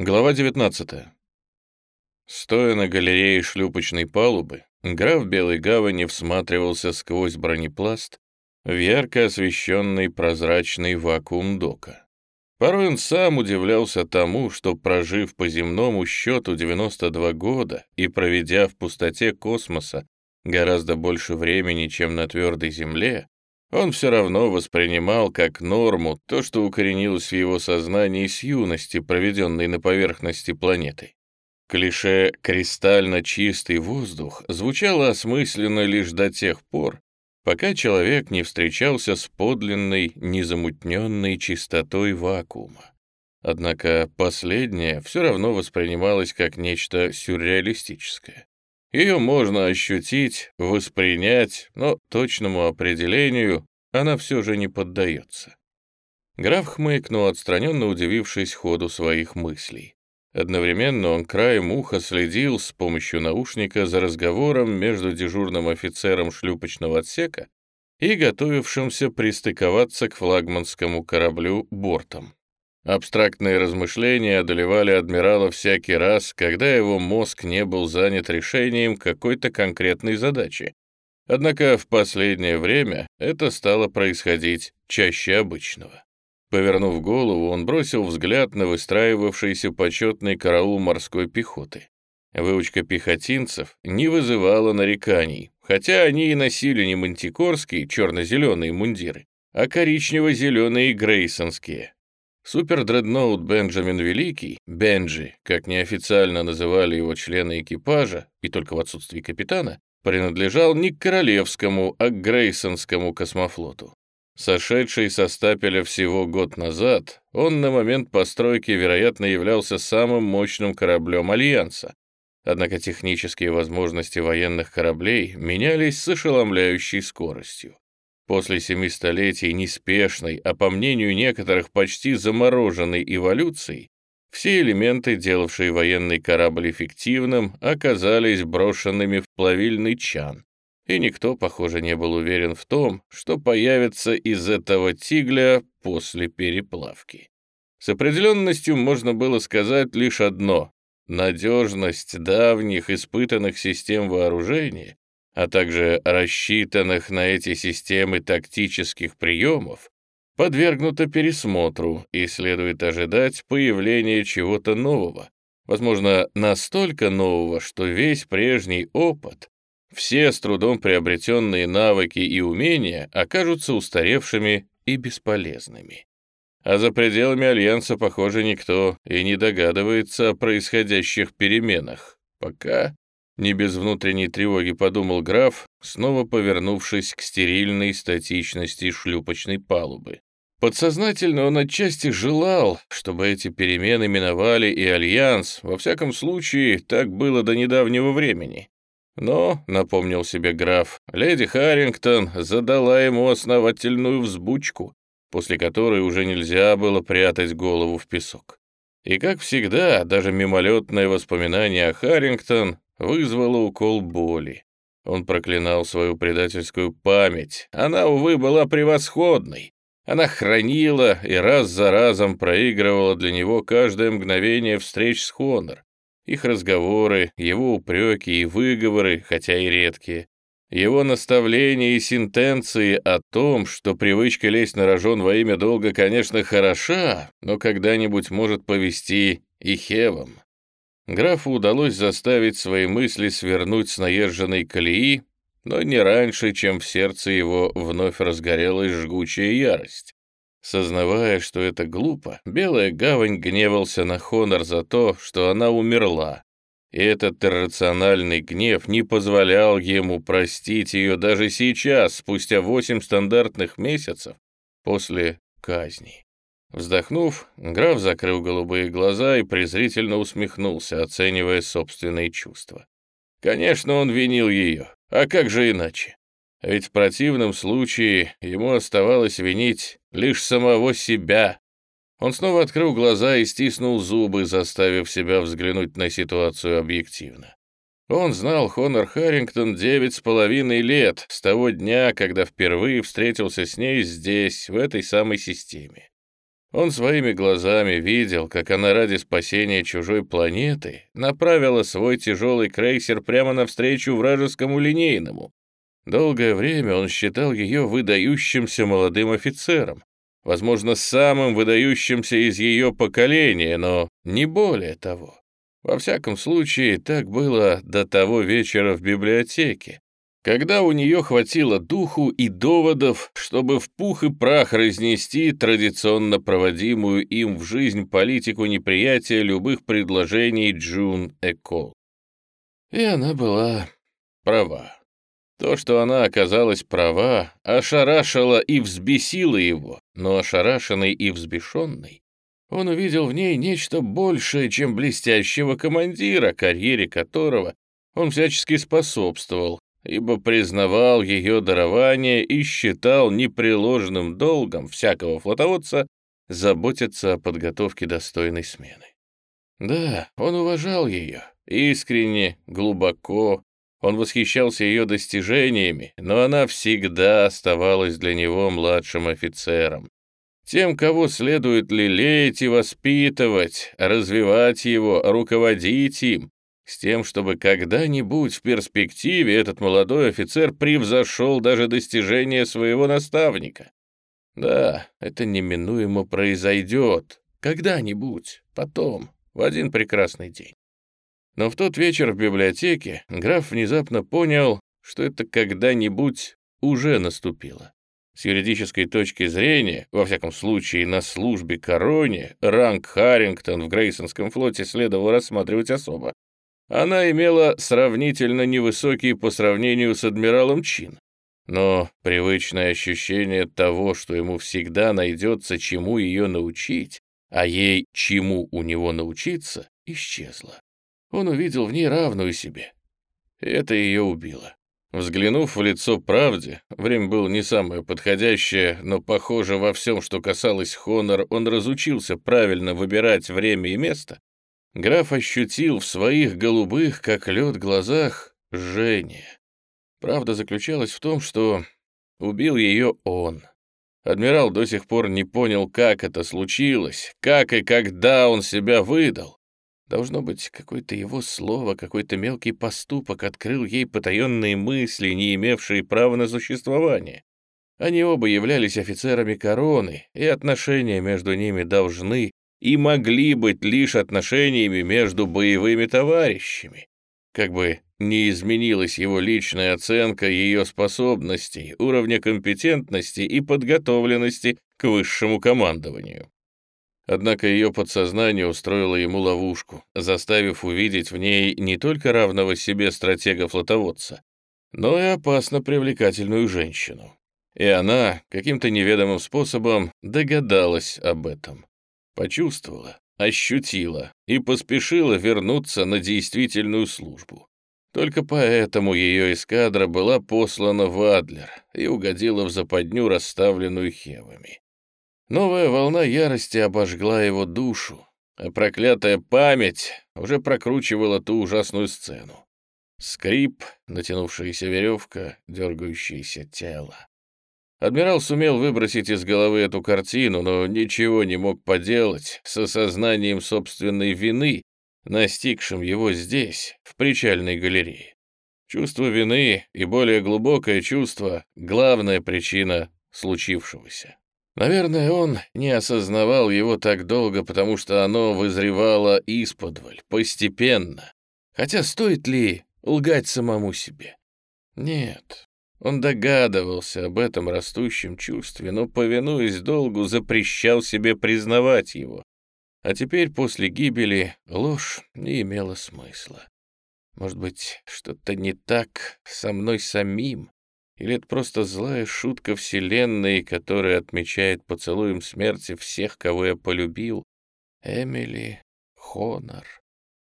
Глава 19. Стоя на галерее шлюпочной палубы, граф Белой Гавани всматривался сквозь бронепласт в ярко освещенный прозрачный вакуум дока. Порой он сам удивлялся тому, что, прожив по земному счету 92 года и проведя в пустоте космоса гораздо больше времени, чем на твердой Земле, он все равно воспринимал как норму то, что укоренилось в его сознании с юности, проведенной на поверхности планеты. Клише «кристально чистый воздух» звучало осмысленно лишь до тех пор, пока человек не встречался с подлинной, незамутненной чистотой вакуума. Однако последнее все равно воспринималось как нечто сюрреалистическое. Ее можно ощутить, воспринять, но точному определению она все же не поддается. Граф хмыкнул, отстраненно удивившись ходу своих мыслей. Одновременно он краем уха следил с помощью наушника за разговором между дежурным офицером шлюпочного отсека и готовившимся пристыковаться к флагманскому кораблю бортом. Абстрактные размышления одолевали адмирала всякий раз, когда его мозг не был занят решением какой-то конкретной задачи. Однако в последнее время это стало происходить чаще обычного. Повернув голову, он бросил взгляд на выстраивавшийся почетный караул морской пехоты. Выучка пехотинцев не вызывала нареканий, хотя они и носили не мантикорские черно-зеленые мундиры, а коричнево-зеленые грейсонские, Супердредноут Бенджамин Великий, Бенджи, как неофициально называли его члены экипажа, и только в отсутствии капитана, принадлежал не к Королевскому, а к Грейсонскому космофлоту. Сошедший со стапеля всего год назад, он на момент постройки, вероятно, являлся самым мощным кораблем Альянса. Однако технические возможности военных кораблей менялись с ошеломляющей скоростью. После семи столетий неспешной, а по мнению некоторых почти замороженной эволюции, все элементы, делавшие военный корабль эффективным, оказались брошенными в плавильный чан, и никто, похоже, не был уверен в том, что появится из этого тигля после переплавки. С определенностью можно было сказать лишь одно — надежность давних испытанных систем вооружения а также рассчитанных на эти системы тактических приемов, подвергнуто пересмотру и следует ожидать появления чего-то нового, возможно, настолько нового, что весь прежний опыт, все с трудом приобретенные навыки и умения окажутся устаревшими и бесполезными. А за пределами Альянса, похоже, никто и не догадывается о происходящих переменах, пока не без внутренней тревоги подумал граф, снова повернувшись к стерильной статичности шлюпочной палубы. Подсознательно он отчасти желал, чтобы эти перемены миновали и Альянс, во всяком случае, так было до недавнего времени. Но, напомнил себе граф, леди Харрингтон задала ему основательную взбучку, после которой уже нельзя было прятать голову в песок. И, как всегда, даже мимолетное воспоминание о Харрингтон вызвало укол боли. Он проклинал свою предательскую память. Она, увы, была превосходной. Она хранила и раз за разом проигрывала для него каждое мгновение встреч с Хонор. Их разговоры, его упреки и выговоры, хотя и редкие. Его наставления и сентенции о том, что привычка лезть на рожон во имя долга, конечно, хороша, но когда-нибудь может повести и Хевом. Графу удалось заставить свои мысли свернуть с наезженной колеи, но не раньше, чем в сердце его вновь разгорелась жгучая ярость. Сознавая, что это глупо, Белая Гавань гневался на Хонор за то, что она умерла, и этот иррациональный гнев не позволял ему простить ее даже сейчас, спустя восемь стандартных месяцев после казни. Вздохнув, граф закрыл голубые глаза и презрительно усмехнулся, оценивая собственные чувства. Конечно, он винил ее, а как же иначе? Ведь в противном случае ему оставалось винить лишь самого себя. Он снова открыл глаза и стиснул зубы, заставив себя взглянуть на ситуацию объективно. Он знал Хонор Харрингтон девять с половиной лет, с того дня, когда впервые встретился с ней здесь, в этой самой системе. Он своими глазами видел, как она ради спасения чужой планеты направила свой тяжелый крейсер прямо навстречу вражескому линейному. Долгое время он считал ее выдающимся молодым офицером, возможно, самым выдающимся из ее поколения, но не более того. Во всяком случае, так было до того вечера в библиотеке, когда у нее хватило духу и доводов, чтобы в пух и прах разнести традиционно проводимую им в жизнь политику неприятия любых предложений Джун Экол. И она была права. То, что она оказалась права, ошарашило и взбесило его, но ошарашенный и взбешенный, он увидел в ней нечто большее, чем блестящего командира, карьере которого он всячески способствовал, ибо признавал ее дарование и считал непреложным долгом всякого флотоводца заботиться о подготовке достойной смены. Да, он уважал ее, искренне, глубоко, он восхищался ее достижениями, но она всегда оставалась для него младшим офицером, тем, кого следует лелеять и воспитывать, развивать его, руководить им, с тем, чтобы когда-нибудь в перспективе этот молодой офицер превзошел даже достижения своего наставника. Да, это неминуемо произойдет, когда-нибудь, потом, в один прекрасный день. Но в тот вечер в библиотеке граф внезапно понял, что это когда-нибудь уже наступило. С юридической точки зрения, во всяком случае на службе короне, ранг Харрингтон в Грейсонском флоте следовало рассматривать особо. Она имела сравнительно невысокий по сравнению с адмиралом чин, но привычное ощущение того, что ему всегда найдется чему ее научить, а ей чему у него научиться, исчезло. Он увидел в ней равную себе. Это ее убило. Взглянув в лицо правде, время было не самое подходящее, но, похоже, во всем, что касалось Хонор, он разучился правильно выбирать время и место, Граф ощутил в своих голубых, как лед, глазах жжение. Правда заключалась в том, что убил ее он. Адмирал до сих пор не понял, как это случилось, как и когда он себя выдал. Должно быть, какое-то его слово, какой-то мелкий поступок открыл ей потаенные мысли, не имевшие права на существование. Они оба являлись офицерами короны, и отношения между ними должны и могли быть лишь отношениями между боевыми товарищами. Как бы не изменилась его личная оценка ее способностей, уровня компетентности и подготовленности к высшему командованию. Однако ее подсознание устроило ему ловушку, заставив увидеть в ней не только равного себе стратега-флотоводца, но и опасно привлекательную женщину. И она каким-то неведомым способом догадалась об этом почувствовала, ощутила и поспешила вернуться на действительную службу. Только поэтому ее эскадра была послана в Адлер и угодила в западню, расставленную хевами. Новая волна ярости обожгла его душу, а проклятая память уже прокручивала ту ужасную сцену. Скрип, натянувшаяся веревка, дергающееся тело. Адмирал сумел выбросить из головы эту картину, но ничего не мог поделать с осознанием собственной вины, настигшим его здесь, в причальной галерее. Чувство вины и более глубокое чувство — главная причина случившегося. Наверное, он не осознавал его так долго, потому что оно вызревало исподволь, постепенно. Хотя стоит ли лгать самому себе? Нет, он догадывался об этом растущем чувстве, но, повинуясь долгу, запрещал себе признавать его. А теперь, после гибели, ложь не имела смысла. Может быть, что-то не так со мной самим? Или это просто злая шутка Вселенной, которая отмечает поцелуем смерти всех, кого я полюбил? Эмили Хонор.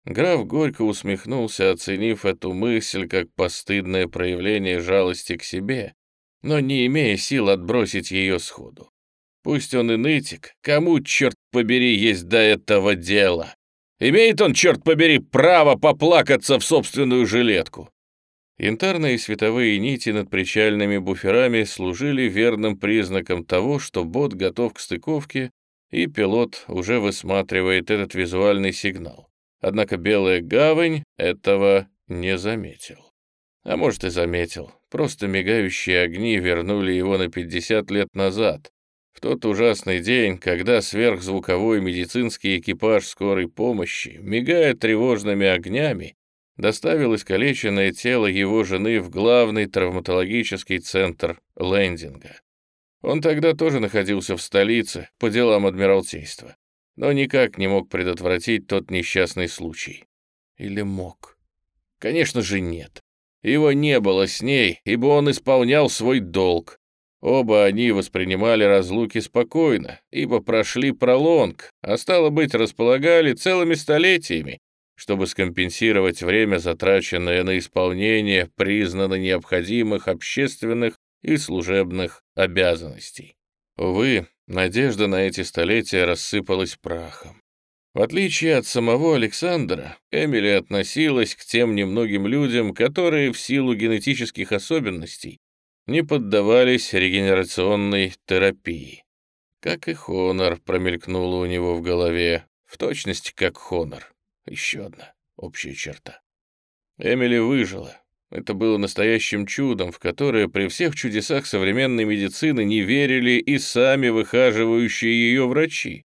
Граф горько усмехнулся, оценив эту мысль как постыдное проявление жалости к себе, но не имея сил отбросить ее сходу. Пусть он и нытик, кому, черт побери, есть до этого дела? Имеет он, черт побери, право поплакаться в собственную жилетку. Янтарные световые нити над причальными буферами служили верным признаком того, что бот готов к стыковке и пилот уже высматривает этот визуальный сигнал. Однако Белая Гавань этого не заметил. А может и заметил, просто мигающие огни вернули его на 50 лет назад, в тот ужасный день, когда сверхзвуковой медицинский экипаж скорой помощи, мигая тревожными огнями, доставил искалеченное тело его жены в главный травматологический центр лендинга. Он тогда тоже находился в столице по делам Адмиралтейства, но никак не мог предотвратить тот несчастный случай. Или мог? Конечно же нет. Его не было с ней, ибо он исполнял свой долг. Оба они воспринимали разлуки спокойно, ибо прошли пролонг, а стало быть, располагали целыми столетиями, чтобы скомпенсировать время, затраченное на исполнение признанно необходимых общественных и служебных обязанностей. Увы, надежда на эти столетия рассыпалась прахом. В отличие от самого Александра, Эмили относилась к тем немногим людям, которые в силу генетических особенностей не поддавались регенерационной терапии. Как и Хонор промелькнуло у него в голове, в точности как Хонор. Еще одна общая черта. Эмили выжила. Это было настоящим чудом, в которое при всех чудесах современной медицины не верили и сами выхаживающие ее врачи.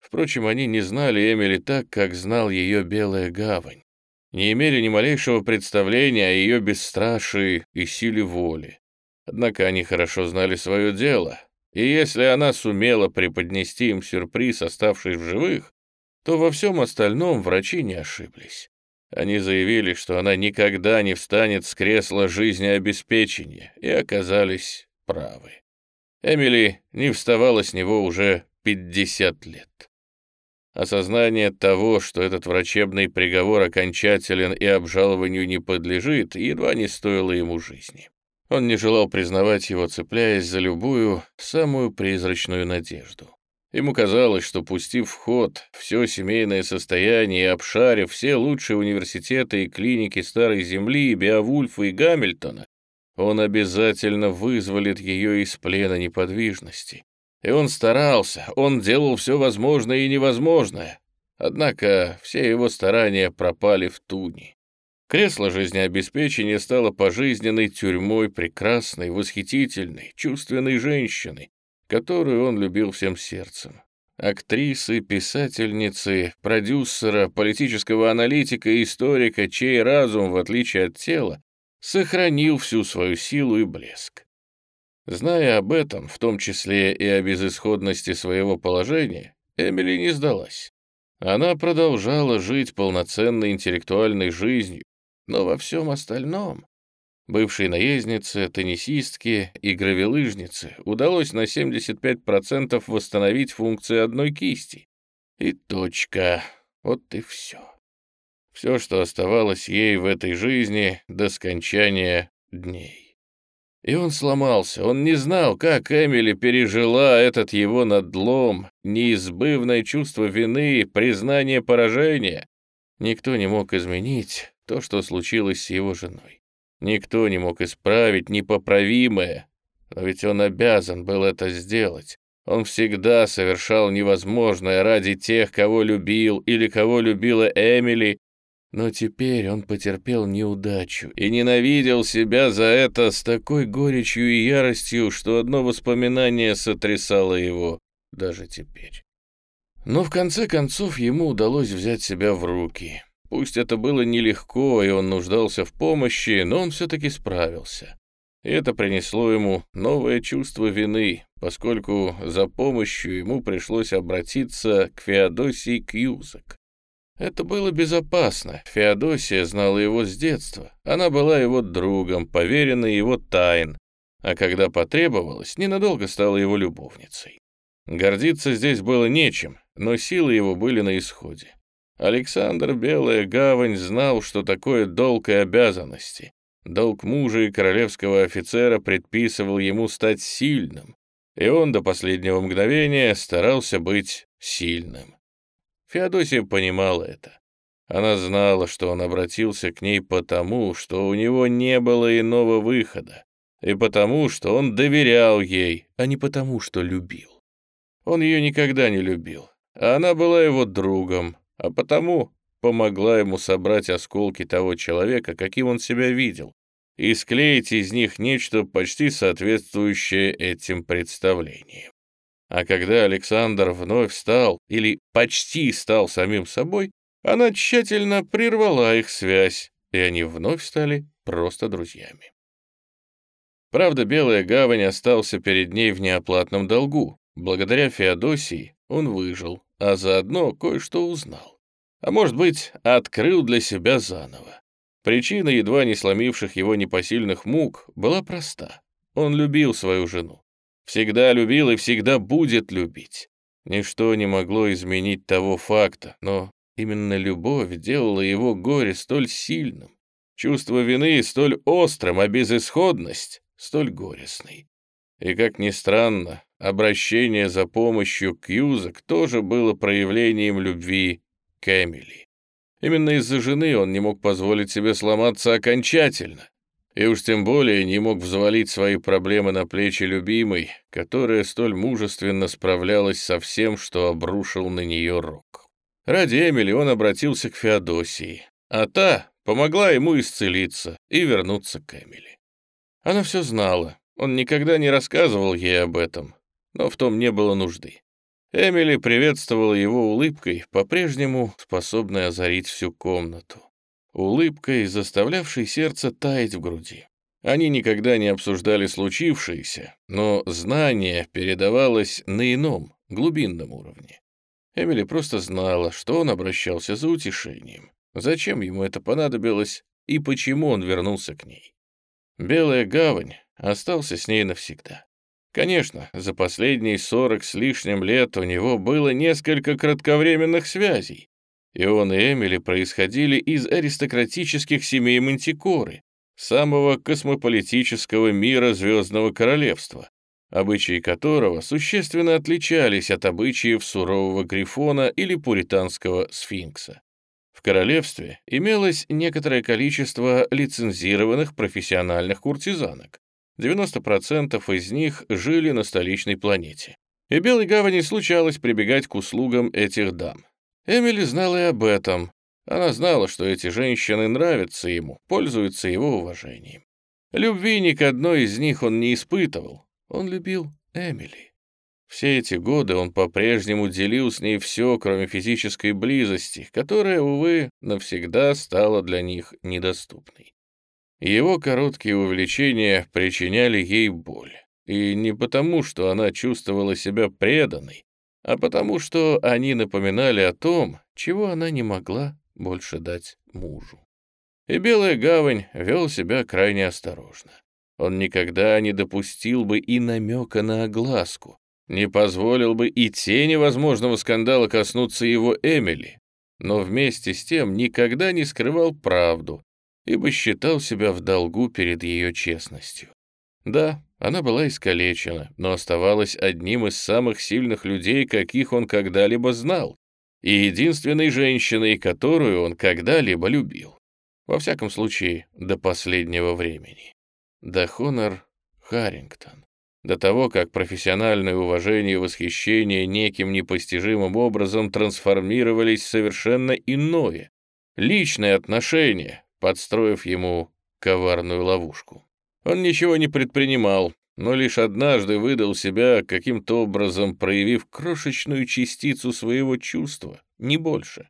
Впрочем, они не знали Эмили так, как знал ее Белая Гавань. Не имели ни малейшего представления о ее бесстрашии и силе воли. Однако они хорошо знали свое дело, и если она сумела преподнести им сюрприз, оставшись в живых, то во всем остальном врачи не ошиблись. Они заявили, что она никогда не встанет с кресла жизнеобеспечения, и оказались правы. Эмили не вставала с него уже 50 лет. Осознание того, что этот врачебный приговор окончателен и обжалованию не подлежит, едва не стоило ему жизни. Он не желал признавать его, цепляясь за любую, самую призрачную надежду. Ему казалось, что, пустив в ход все семейное состояние и обшарив все лучшие университеты и клиники Старой Земли, Беовульфа и Гамильтона, он обязательно вызволит ее из плена неподвижности. И он старался, он делал все возможное и невозможное. Однако все его старания пропали в туне. Кресло жизнеобеспечения стало пожизненной тюрьмой прекрасной, восхитительной, чувственной женщины, которую он любил всем сердцем. Актрисы, писательницы, продюсера, политического аналитика и историка, чей разум, в отличие от тела, сохранил всю свою силу и блеск. Зная об этом, в том числе и о безысходности своего положения, Эмили не сдалась. Она продолжала жить полноценной интеллектуальной жизнью, но во всем остальном Бывшей наезднице, теннисистке и гравелыжнице удалось на 75% восстановить функции одной кисти. И точка. Вот и все. Все, что оставалось ей в этой жизни до скончания дней. И он сломался, он не знал, как Эмили пережила этот его надлом, неизбывное чувство вины, признание поражения. Никто не мог изменить то, что случилось с его женой. Никто не мог исправить непоправимое, но ведь он обязан был это сделать. Он всегда совершал невозможное ради тех, кого любил или кого любила Эмили, но теперь он потерпел неудачу и ненавидел себя за это с такой горечью и яростью, что одно воспоминание сотрясало его даже теперь. Но в конце концов ему удалось взять себя в руки. Пусть это было нелегко, и он нуждался в помощи, но он все-таки справился. Это принесло ему новое чувство вины, поскольку за помощью ему пришлось обратиться к Феодосии Кьюзак. Это было безопасно. Феодосия знала его с детства. Она была его другом, поверенной его тайн, а когда потребовалось, ненадолго стала его любовницей. Гордиться здесь было нечем, но силы его были на исходе. Александр Белая Гавань знал, что такое долг и обязанности. Долг мужа и королевского офицера предписывал ему стать сильным, и он до последнего мгновения старался быть сильным. Феодосия понимала это. Она знала, что он обратился к ней потому, что у него не было иного выхода, и потому, что он доверял ей, а не потому, что любил. Он ее никогда не любил, а она была его другом, а потому помогла ему собрать осколки того человека, каким он себя видел, и склеить из них нечто почти соответствующее этим представлениям. А когда Александр вновь стал, или почти стал самим собой, она тщательно прервала их связь, и они вновь стали просто друзьями. Правда, Белая Гавань остался перед ней в неоплатном долгу. Благодаря Феодосии он выжил, а заодно кое-что узнал. А может быть, открыл для себя заново. Причина едва не сломивших его непосильных мук была проста. Он любил свою жену. Всегда любил и всегда будет любить. Ничто не могло изменить того факта, но именно любовь делала его горе столь сильным, чувство вины столь острым, а безысходность столь горестной. И, как ни странно, обращение за помощью к Юзак тоже было проявлением любви к Эмили. Именно из-за жены он не мог позволить себе сломаться окончательно, и уж тем более не мог взвалить свои проблемы на плечи любимой, которая столь мужественно справлялась со всем, что обрушил на нее рок. Ради Эмили он обратился к Феодосии, а та помогла ему исцелиться и вернуться к Эмили. Она все знала, он никогда не рассказывал ей об этом, но в том не было нужды. Эмили приветствовала его улыбкой, по-прежнему способной озарить всю комнату. Улыбкой, заставлявшей сердце таять в груди. Они никогда не обсуждали случившееся, но знание передавалось на ином, глубинном уровне. Эмили просто знала, что он обращался за утешением, зачем ему это понадобилось и почему он вернулся к ней. Белая гавань остался с ней навсегда. Конечно, за последние сорок с лишним лет у него было несколько кратковременных связей, и он и Эмили происходили из аристократических семей Мантикоры, самого космополитического мира Звездного Королевства, обычаи которого существенно отличались от обычаев сурового Грифона или пуританского сфинкса. В королевстве имелось некоторое количество лицензированных профессиональных куртизанок. 90% из них жили на столичной планете. И Белой Гавани случалось прибегать к услугам этих дам. Эмили знала и об этом. Она знала, что эти женщины нравятся ему, пользуются его уважением. Любви ни к одной из них он не испытывал. Он любил Эмили. Все эти годы он по-прежнему делил с ней все, кроме физической близости, которая, увы, навсегда стала для них недоступной. Его короткие увлечения причиняли ей боль. И не потому, что она чувствовала себя преданной, а потому, что они напоминали о том, чего она не могла больше дать мужу. И Белая Гавань вел себя крайне осторожно. Он никогда не допустил бы и намека на огласку, не позволил бы и тени возможного скандала коснуться его Эмили, но вместе с тем никогда не скрывал правду, ибо считал себя в долгу перед ее честностью. Да, она была искалечена, но оставалась одним из самых сильных людей, каких он когда-либо знал, и единственной женщиной, которую он когда-либо любил. Во всяком случае, до последнего времени. До Хонор Харрингтон. До того, как профессиональное уважение и восхищение неким непостижимым образом трансформировались в совершенно иное, личное отношение, подстроив ему коварную ловушку. Он ничего не предпринимал, но лишь однажды выдал себя, каким-то образом проявив крошечную частицу своего чувства, не больше.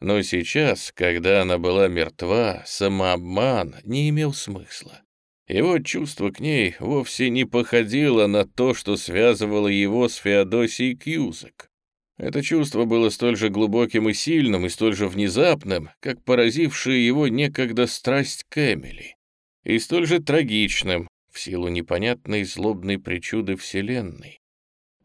Но сейчас, когда она была мертва, самообман не имел смысла. Его чувство к ней вовсе не походило на то, что связывало его с Феодосией Кьюзек. Это чувство было столь же глубоким и сильным, и столь же внезапным, как поразившая его некогда страсть к Эмили, и столь же трагичным, в силу непонятной злобной причуды Вселенной.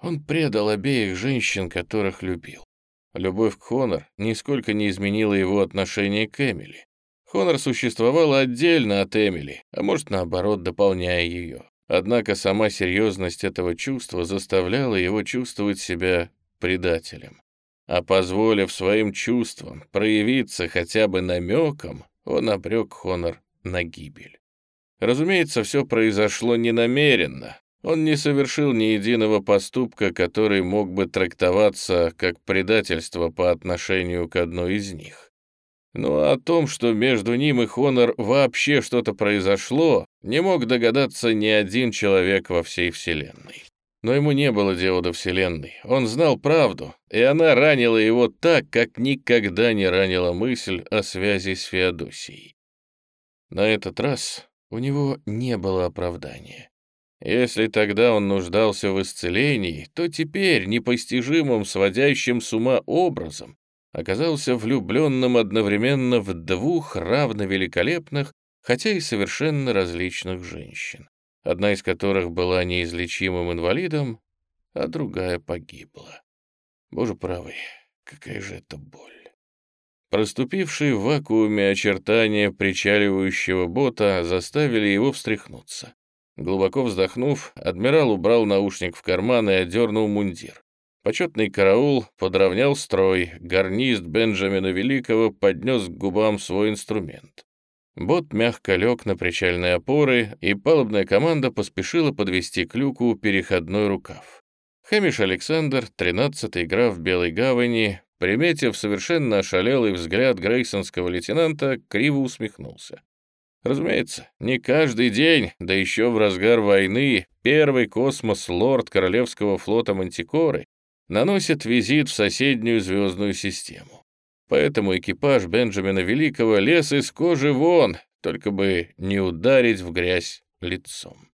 Он предал обеих женщин, которых любил. Любовь к Хонор нисколько не изменила его отношение к Эмили. Хонор существовала отдельно от Эмили, а может, наоборот, дополняя ее. Однако сама серьезность этого чувства заставляла его чувствовать себя предателем. А позволив своим чувствам проявиться хотя бы намеком, он обрек Хонор на гибель. Разумеется, все произошло ненамеренно. Он не совершил ни единого поступка, который мог бы трактоваться как предательство по отношению к одной из них. Но о том, что между ним и Хонор вообще что-то произошло, не мог догадаться ни один человек во всей Вселенной. Но ему не было дела до Вселенной. Он знал правду, и она ранила его так, как никогда не ранила мысль о связи с Феодосией. На этот раз у него не было оправдания. Если тогда он нуждался в исцелении, то теперь непостижимым, сводящим с ума образом оказался влюбленным одновременно в двух равновеликолепных, хотя и совершенно различных женщин, одна из которых была неизлечимым инвалидом, а другая погибла. Боже правый, какая же это боль. Проступившие в вакууме очертания причаливающего бота заставили его встряхнуться. Глубоко вздохнув, адмирал убрал наушник в карман и одернул мундир. Почетный караул подровнял строй, гарнист Бенджамина Великого поднес к губам свой инструмент. Бот мягко лег на причальные опоры, и палубная команда поспешила подвести к люку переходной рукав. Хэмиш Александр, тринадцатый граф Белой Гавани, приметив совершенно ошалелый взгляд грейсонского лейтенанта, криво усмехнулся. Разумеется, не каждый день, да еще в разгар войны, первый космос-лорд Королевского флота Мантикоры наносит визит в соседнюю звездную систему. Поэтому экипаж Бенджамина Великого лез из кожи вон, только бы не ударить в грязь лицом.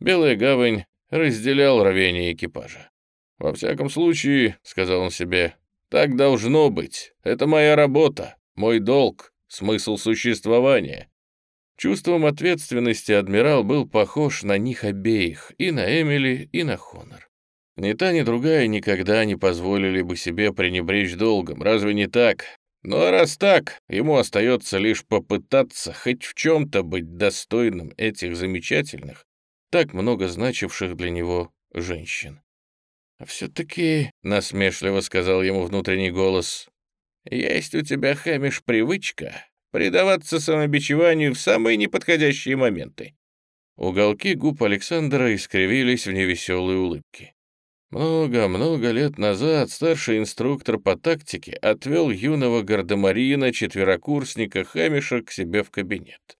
Белая гавань разделял рвение экипажа. «Во всяком случае», — сказал он себе, — «так должно быть. Это моя работа, мой долг, смысл существования». Чувством ответственности адмирал был похож на них обеих, и на Эмили, и на Хонор. Ни та, ни другая никогда не позволили бы себе пренебречь долгом, разве не так? Ну а раз так, ему остается лишь попытаться хоть в чем-то быть достойным этих замечательных, так много значивших для него женщин. «А все-таки», — насмешливо сказал ему внутренний голос, — «есть у тебя, Хэмиш, привычка предаваться самобичеванию в самые неподходящие моменты». Уголки губ Александра искривились в невеселой улыбке. Много-много лет назад старший инструктор по тактике отвел юного гардемарина, четверокурсника Хэмиша, к себе в кабинет.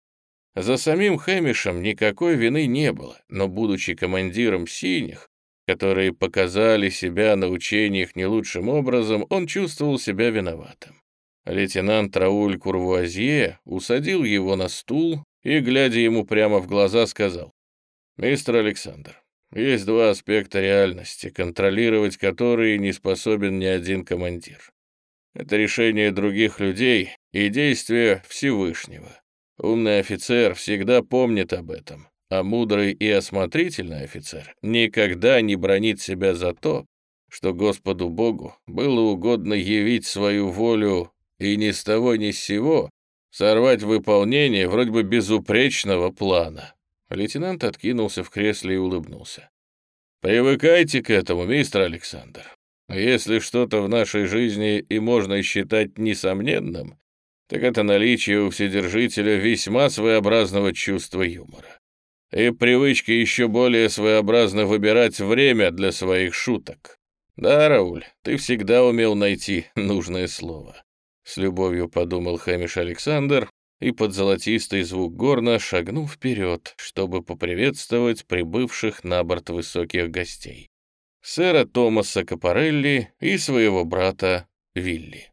За самим Хэмишем никакой вины не было, но, будучи командиром «синих», которые показали себя на учениях не лучшим образом, он чувствовал себя виноватым. Лейтенант Рауль Курвуазье усадил его на стул и, глядя ему прямо в глаза, сказал, «Мистер Александр, есть два аспекта реальности, контролировать которые не способен ни один командир. Это решение других людей и действия Всевышнего. Умный офицер всегда помнит об этом, а мудрый и осмотрительный офицер никогда не бронит себя за то, что Господу Богу было угодно явить свою волю и ни с того ни с сего сорвать выполнение вроде бы безупречного плана. Лейтенант откинулся в кресле и улыбнулся. «Привыкайте к этому, мистер Александр. Если что-то в нашей жизни и можно считать несомненным, так это наличие у Вседержителя весьма своеобразного чувства юмора. И привычки еще более своеобразно выбирать время для своих шуток. Да, Рауль, ты всегда умел найти нужное слово. С любовью подумал Хэмиш Александр, и под золотистый звук горна шагнул вперед, чтобы поприветствовать прибывших на борт высоких гостей. Сэра Томаса Капарелли и своего брата Вилли.